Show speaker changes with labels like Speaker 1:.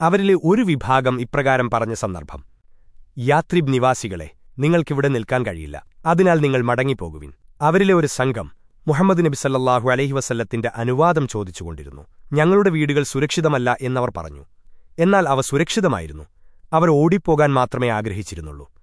Speaker 1: അവരിലെ ഒരു വിഭാഗം ഇപ്രകാരം പറഞ്ഞ സന്ദർഭം. യാത്രിബ് നിവാസികളെ നിങ്ങൾക്കിവിടെ നിൽക്കാൻ കഴിയില്ല. അതിനാൽ നിങ്ങൾ മടങ്ങിപ്പോകുവിൻ. അവരിലെ ഒരു സംഘം മുഹമ്മദ് നബി സല്ലാഹു അലഹി വസല്ലത്തിന്റെ അനുവാദം ചോദിച്ചുകൊണ്ടിരുന്നു. ഞങ്ങളുടെ വീടുകൾ സുരക്ഷിതമല്ല എന്നവർ പറഞ്ഞു. എന്നാൽ അവ സുരക്ഷിതമായിരുന്നു. അവർ ഓടിപ്പോകാൻ മാത്രമേ ആഗ്രഹിച്ചിരുന്നുള്ളൂ.